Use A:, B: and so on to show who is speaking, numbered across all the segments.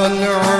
A: العين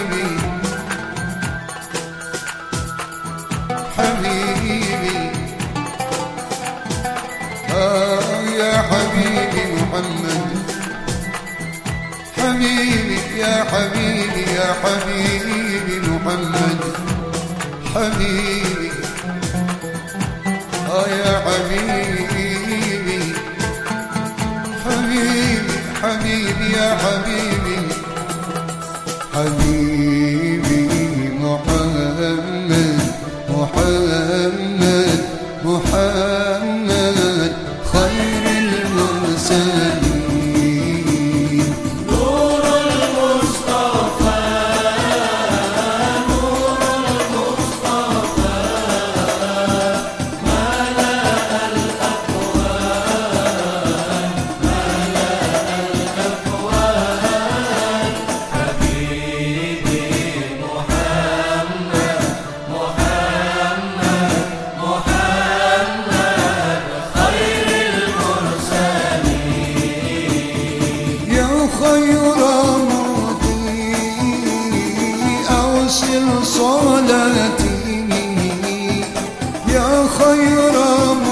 A: حبيبي محمد. حبيبي يا حبيبي يا حبيبي محمد. حبيبي. آه يا حبيبي. حبيبي حبيبي يا حبيبي. حبيبي. you know.